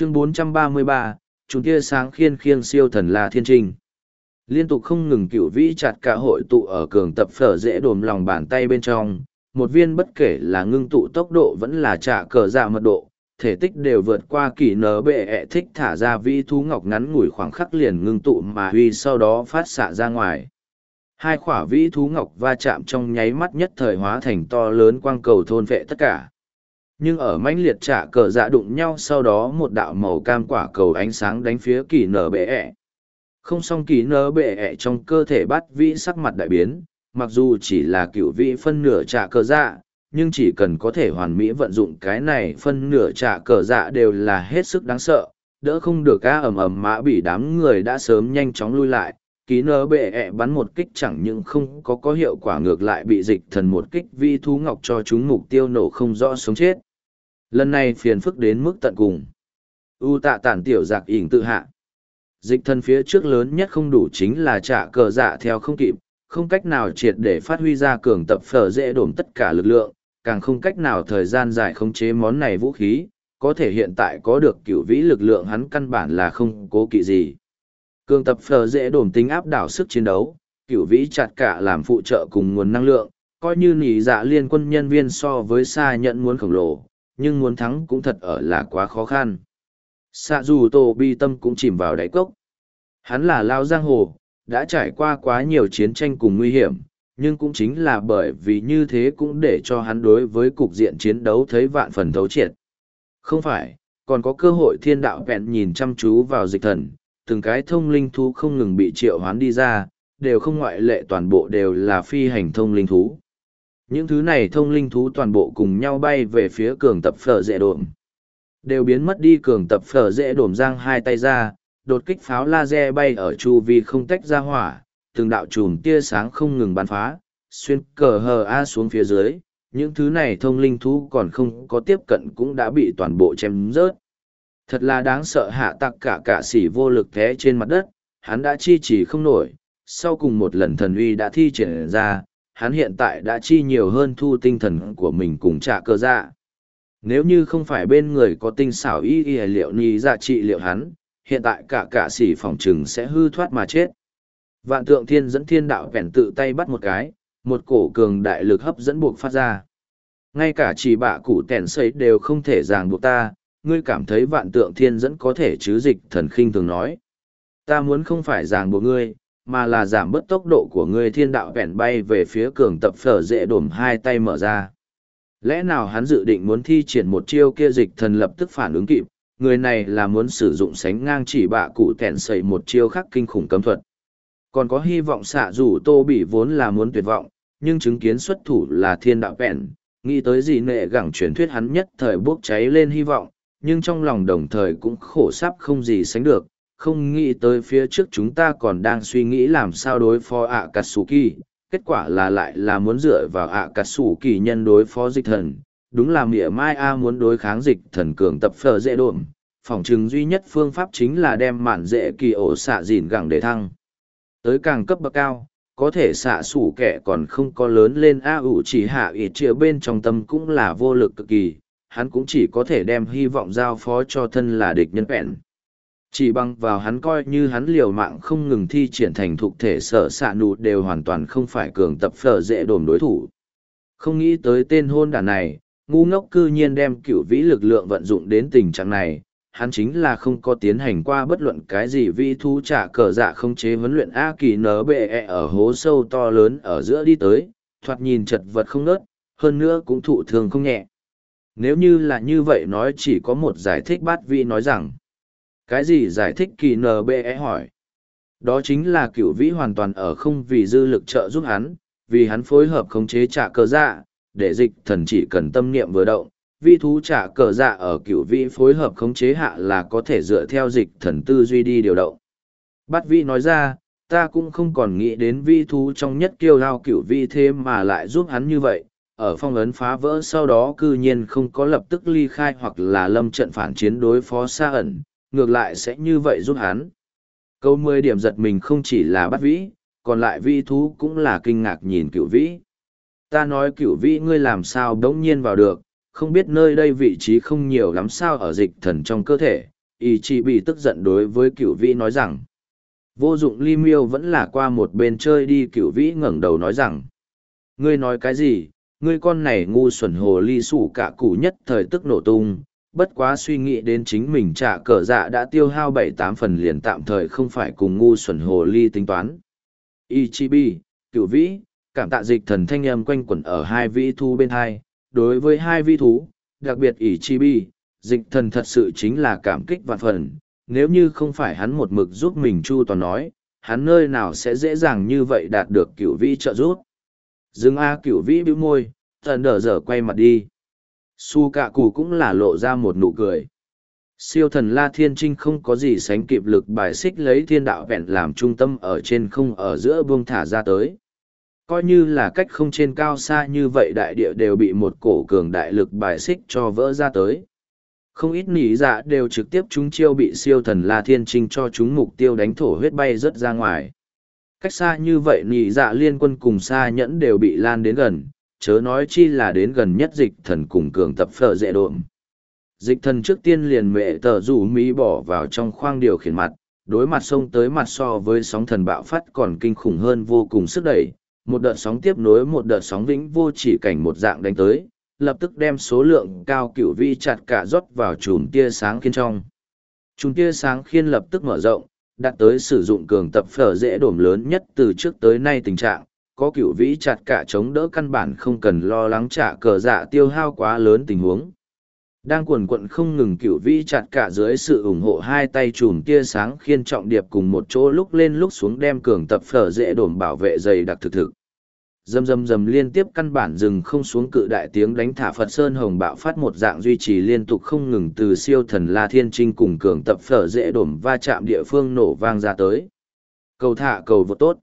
chương 433, chúng tia sáng khiên khiêng siêu thần la thiên trình Liên tục không ngừng cửu vĩ chặt cả hội tụ ở cường tập phở dễ đồm lòng bàn tay bên trong, một viên bất kể là ngưng tụ tốc độ vẫn là trả cờ dạ mật độ, thể tích đều vượt qua kỳ nở bệ ẹ thích thả ra vĩ thú ngọc ngắn ngủi khoảng khắc liền ngưng tụ mà huy sau đó phát xạ ra ngoài. Hai khỏa vĩ thú ngọc va chạm trong nháy mắt nhất thời hóa thành to lớn quang cầu thôn vệ tất cả. Nhưng ở mãnh liệt trả cờ dạ đụng nhau sau đó một đạo màu cam quả cầu ánh sáng đánh phía kỳ nở bệ ẹ. Không xong kỳ nở bệ ẹ trong cơ thể bắt vĩ sắc mặt đại biến, mặc dù chỉ là cựu vĩ phân nửa trả cờ dạ, nhưng chỉ cần có thể hoàn mỹ vận dụng cái này phân nửa trả cờ dạ đều là hết sức đáng sợ, đỡ không được ca ầm ầm mã bị đám người đã sớm nhanh chóng lui lại, ký nơ bệ ẹ bắn một kích chẳng những không có có hiệu quả ngược lại bị dịch thần một kích vi thú ngọc cho chúng mục tiêu nổ không rõ sống chết. Lần này phiền phức đến mức tận cùng. U tạ tản tiểu giặc ỉn tự hạ. Dịch thân phía trước lớn nhất không đủ chính là trả cờ dạ theo không kịp, không cách nào triệt để phát huy ra cường tập phở dễ đổm tất cả lực lượng, càng không cách nào thời gian dài khống chế món này vũ khí, có thể hiện tại có được cửu vĩ lực lượng hắn căn bản là không cố kỵ gì. Cường tập phở dễ đổm tính áp đảo sức chiến đấu, cửu vĩ chặt cả làm phụ trợ cùng nguồn năng lượng, coi như nỉ dạ liên quân nhân viên so với xa nhận muốn khổng lồ, nhưng muốn thắng cũng thật ở là quá khó khăn. Xạ dù tổ bi tâm cũng chìm vào đáy cốc. Hắn là lao giang hồ, đã trải qua quá nhiều chiến tranh cùng nguy hiểm, nhưng cũng chính là bởi vì như thế cũng để cho hắn đối với cục diện chiến đấu thấy vạn phần thấu triệt. Không phải, còn có cơ hội thiên đạo vẹn nhìn chăm chú vào dịch thần, từng cái thông linh thú không ngừng bị triệu hoán đi ra, đều không ngoại lệ toàn bộ đều là phi hành thông linh thú. Những thứ này thông linh thú toàn bộ cùng nhau bay về phía cường tập phở dễ đổm. Đều biến mất đi cường tập phở dễ đổm giang hai tay ra, đột kích pháo laser bay ở chu vi không tách ra hỏa, từng đạo chùm tia sáng không ngừng bắn phá, xuyên cờ hờ A xuống phía dưới, những thứ này thông linh thú còn không có tiếp cận cũng đã bị toàn bộ chém rớt. Thật là đáng sợ hạ tặc cả cả sỉ vô lực thế trên mặt đất, hắn đã chi chỉ không nổi, sau cùng một lần thần uy đã thi triển ra, hắn hiện tại đã chi nhiều hơn thu tinh thần của mình cùng trả cơ dạ. Nếu như không phải bên người có tinh xảo y y liệu ni dạ trị liệu hắn, hiện tại cả cả sỉ phòng trừng sẽ hư thoát mà chết. Vạn tượng thiên dẫn thiên đạo vẹn tự tay bắt một cái, một cổ cường đại lực hấp dẫn buộc phát ra. Ngay cả chỉ bạ cụ tèn xây đều không thể ràng buộc ta, ngươi cảm thấy vạn tượng thiên dẫn có thể chứ dịch thần khinh thường nói. Ta muốn không phải ràng buộc ngươi, mà là giảm bớt tốc độ của ngươi thiên đạo vẹn bay về phía cường tập phở dễ đổm hai tay mở ra. Lẽ nào hắn dự định muốn thi triển một chiêu kia dịch thần lập tức phản ứng kịp, người này là muốn sử dụng sánh ngang chỉ bạ cụ tèn xây một chiêu khắc kinh khủng cấm thuật. Còn có hy vọng xạ rủ tô bị vốn là muốn tuyệt vọng, nhưng chứng kiến xuất thủ là thiên đạo vẹn, nghĩ tới gì nệ gẳng truyền thuyết hắn nhất thời bốc cháy lên hy vọng, nhưng trong lòng đồng thời cũng khổ sắp không gì sánh được, không nghĩ tới phía trước chúng ta còn đang suy nghĩ làm sao đối phó ạ cà sù kỳ kết quả là lại là muốn dựa vào ạ cà sú kỳ nhân đối phó dịch thần, đúng là mỉa mai A muốn đối kháng dịch thần cường tập phở dễ đổm phỏng chừng duy nhất phương pháp chính là đem mạn dễ kỳ ổ xạ dìn gẳng để thăng. Tới càng cấp bậc cao, có thể xạ sủ kẻ còn không có lớn lên a ủ chỉ hạ ít chia bên trong tâm cũng là vô lực cực kỳ, hắn cũng chỉ có thể đem hy vọng giao phó cho thân là địch nhân vẹn. Chỉ bằng vào hắn coi như hắn liều mạng không ngừng thi triển thành thục thể sở xạ nụ đều hoàn toàn không phải cường tập phở dễ đồn đối thủ. Không nghĩ tới tên hôn đàn này, ngu ngốc cư nhiên đem cựu vĩ lực lượng vận dụng đến tình trạng này, hắn chính là không có tiến hành qua bất luận cái gì vi thu trả cờ dạ không chế huấn luyện A kỳ nở bệ -E ở hố sâu to lớn ở giữa đi tới, thoạt nhìn chật vật không nớt, hơn nữa cũng thụ thường không nhẹ. Nếu như là như vậy nói chỉ có một giải thích bát vi nói rằng, cái gì giải thích kỳ NBE hỏi? Đó chính là cựu vĩ hoàn toàn ở không vì dư lực trợ giúp hắn, vì hắn phối hợp khống chế trả cờ dạ, để dịch thần chỉ cần tâm niệm vừa động, vi thú trả cờ dạ ở cựu vĩ phối hợp khống chế hạ là có thể dựa theo dịch thần tư duy đi điều động. Bát vĩ nói ra, ta cũng không còn nghĩ đến vi thú trong nhất kiêu lao cựu vi thế mà lại giúp hắn như vậy. Ở phong ấn phá vỡ sau đó cư nhiên không có lập tức ly khai hoặc là lâm trận phản chiến đối phó xa ẩn, ngược lại sẽ như vậy giúp hắn. Câu mười điểm giật mình không chỉ là bắt vĩ, còn lại vi thú cũng là kinh ngạc nhìn cựu vĩ. Ta nói cựu vĩ ngươi làm sao đống nhiên vào được, không biết nơi đây vị trí không nhiều lắm sao ở dịch thần trong cơ thể, ý chỉ bị tức giận đối với cửu vĩ nói rằng vô dụng ly miêu vẫn là qua một bên chơi đi cửu vĩ ngẩng đầu nói rằng ngươi nói cái gì ngươi con này ngu xuẩn hồ ly sủ cả củ nhất thời tức nổ tung bất quá suy nghĩ đến chính mình trả cờ dạ đã tiêu hao bảy tám phần liền tạm thời không phải cùng ngu xuẩn hồ ly tính toán. Ichibi, cựu vĩ, cảm tạ dịch thần thanh âm quanh quẩn ở hai vĩ thú bên hai. Đối với hai vĩ thú, đặc biệt ichibi, dịch thần thật sự chính là cảm kích vạn phần. Nếu như không phải hắn một mực giúp mình chu toàn nói, hắn nơi nào sẽ dễ dàng như vậy đạt được cựu vĩ trợ giúp. Dừng a cựu vĩ bĩu môi, thần đờ dở quay mặt đi su cạ cụ cũng là lộ ra một nụ cười. Siêu thần la thiên trinh không có gì sánh kịp lực bài xích lấy thiên đạo vẹn làm trung tâm ở trên không ở giữa buông thả ra tới. Coi như là cách không trên cao xa như vậy đại địa đều bị một cổ cường đại lực bài xích cho vỡ ra tới. Không ít nỉ dạ đều trực tiếp chúng chiêu bị siêu thần la thiên trinh cho chúng mục tiêu đánh thổ huyết bay rớt ra ngoài. Cách xa như vậy nỉ dạ liên quân cùng xa nhẫn đều bị lan đến gần chớ nói chi là đến gần nhất dịch thần cùng cường tập phở dễ độm dịch thần trước tiên liền mệ tờ rủ mỹ bỏ vào trong khoang điều khiển mặt, đối mặt sông tới mặt so với sóng thần bạo phát còn kinh khủng hơn vô cùng sức đẩy. Một đợt sóng tiếp nối một đợt sóng vĩnh vô chỉ cảnh một dạng đánh tới, lập tức đem số lượng cao cựu vi chặt cả rót vào chùm tia sáng khiên trong. Chùm tia sáng khiên lập tức mở rộng, đạt tới sử dụng cường tập phở dễ đổm lớn nhất từ trước tới nay tình trạng có cựu vĩ chặt cả chống đỡ căn bản không cần lo lắng trả cờ dạ tiêu hao quá lớn tình huống đang cuồn cuộn không ngừng cựu vĩ chặt cả dưới sự ủng hộ hai tay chùm tia sáng khiên trọng điệp cùng một chỗ lúc lên lúc xuống đem cường tập phở dễ đổm bảo vệ dày đặc thực thực dầm dầm dầm liên tiếp căn bản dừng không xuống cự đại tiếng đánh thả Phật Sơn Hồng bạo phát một dạng duy trì liên tục không ngừng từ siêu thần La Thiên Trinh cùng cường tập phở dễ đổm va chạm địa phương nổ vang ra tới. Cầu thả cầu vượt tốt.